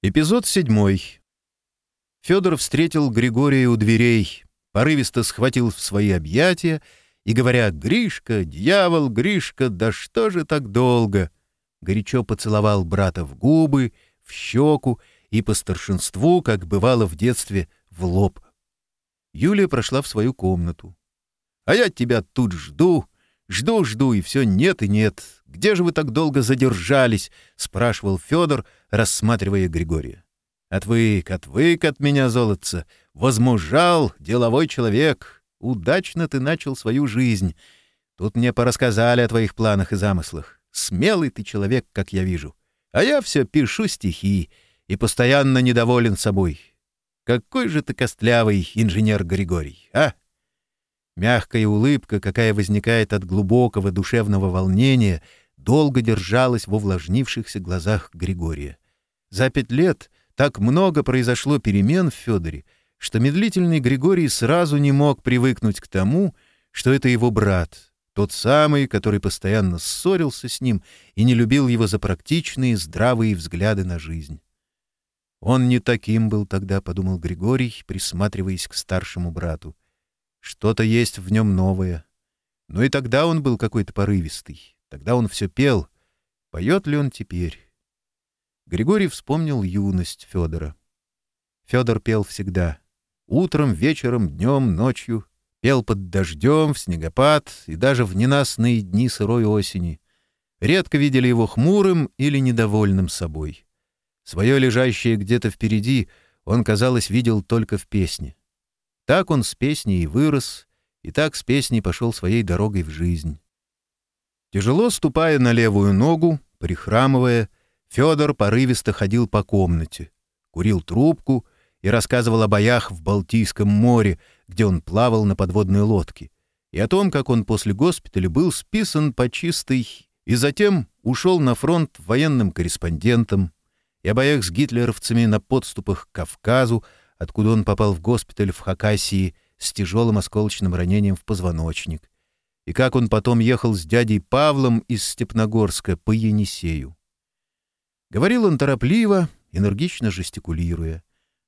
Эпизод седьмой. Федор встретил Григория у дверей, порывисто схватил в свои объятия и, говоря «Гришка, дьявол, Гришка, да что же так долго?», горячо поцеловал брата в губы, в щеку и по старшинству, как бывало в детстве, в лоб. Юлия прошла в свою комнату. «А я тебя тут жду, жду-жду, и все нет и нет. Где же вы так долго задержались?» — спрашивал Федор — рассматривая Григория. «Отвык, отвык от меня, золотце! Возмужал, деловой человек! Удачно ты начал свою жизнь! Тут мне порассказали о твоих планах и замыслах. Смелый ты человек, как я вижу. А я все пишу стихи и постоянно недоволен собой. Какой же ты костлявый инженер Григорий, а?» Мягкая улыбка, какая возникает от глубокого душевного волнения — долго держалась в увлажнившихся глазах Григория. За пять лет так много произошло перемен в Федоре, что медлительный Григорий сразу не мог привыкнуть к тому, что это его брат, тот самый, который постоянно ссорился с ним и не любил его за практичные, здравые взгляды на жизнь. Он не таким был тогда, — подумал Григорий, присматриваясь к старшему брату. Что-то есть в нем новое. Но и тогда он был какой-то порывистый. Тогда он все пел. Поет ли он теперь? Григорий вспомнил юность Федора. Федор пел всегда. Утром, вечером, днем, ночью. Пел под дождем, в снегопад и даже в ненастные дни сырой осени. Редко видели его хмурым или недовольным собой. Свое лежащее где-то впереди он, казалось, видел только в песне. Так он с песней и вырос, и так с песней пошел своей дорогой в жизнь. Тяжело ступая на левую ногу, прихрамывая, Федор порывисто ходил по комнате, курил трубку и рассказывал о боях в Балтийском море, где он плавал на подводной лодке, и о том, как он после госпиталя был списан по чистой и затем ушел на фронт военным корреспондентом, и о боях с гитлеровцами на подступах к Кавказу, откуда он попал в госпиталь в Хакасии с тяжелым осколочным ранением в позвоночник, и как он потом ехал с дядей Павлом из Степногорска по Енисею. Говорил он торопливо, энергично жестикулируя.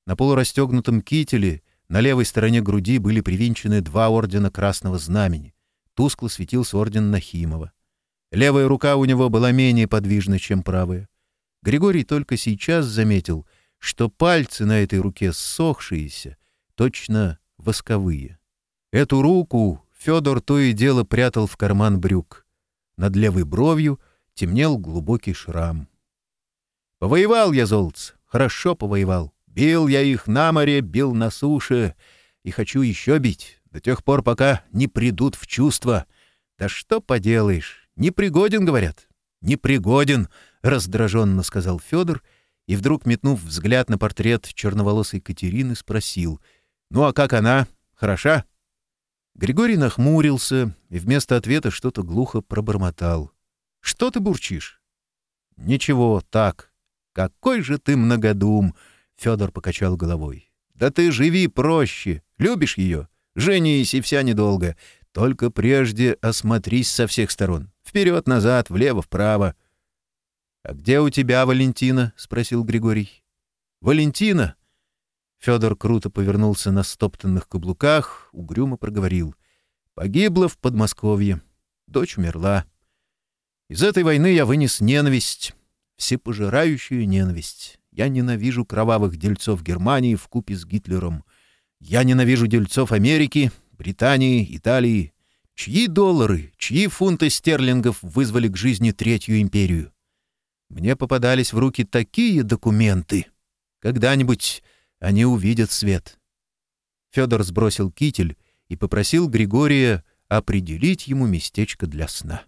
На полурастегнутом кителе на левой стороне груди были привинчены два ордена Красного Знамени. Тускло светился орден Нахимова. Левая рука у него была менее подвижна, чем правая. Григорий только сейчас заметил, что пальцы на этой руке ссохшиеся, точно восковые. Эту руку Федор то и дело прятал в карман брюк. Над левой бровью темнел глубокий шрам. «Повоевал я, золотце, хорошо повоевал. Бил я их на море, бил на суше, и хочу еще бить, до тех пор, пока не придут в чувство. Да что поделаешь, непригоден, говорят». «Непригоден», — раздраженно сказал Федор, и вдруг, метнув взгляд на портрет черноволосой Катерины, спросил, «Ну а как она? Хороша?» Григорий нахмурился и вместо ответа что-то глухо пробормотал. «Что ты бурчишь?» «Ничего, так. Какой же ты многодум!» Федор покачал головой. «Да ты живи проще. Любишь ее? Женись, и вся недолго. Только прежде осмотрись со всех сторон. Вперед, назад, влево, вправо». «А где у тебя Валентина?» — спросил Григорий. «Валентина? Федор круто повернулся на стоптанных каблуках, угрюмо проговорил. «Погибла в Подмосковье. Дочь умерла. Из этой войны я вынес ненависть, всепожирающую ненависть. Я ненавижу кровавых дельцов Германии в купе с Гитлером. Я ненавижу дельцов Америки, Британии, Италии. Чьи доллары, чьи фунты стерлингов вызвали к жизни Третью империю? Мне попадались в руки такие документы. Когда-нибудь они увидят свет. Федор сбросил китель и попросил Григория определить ему местечко для сна.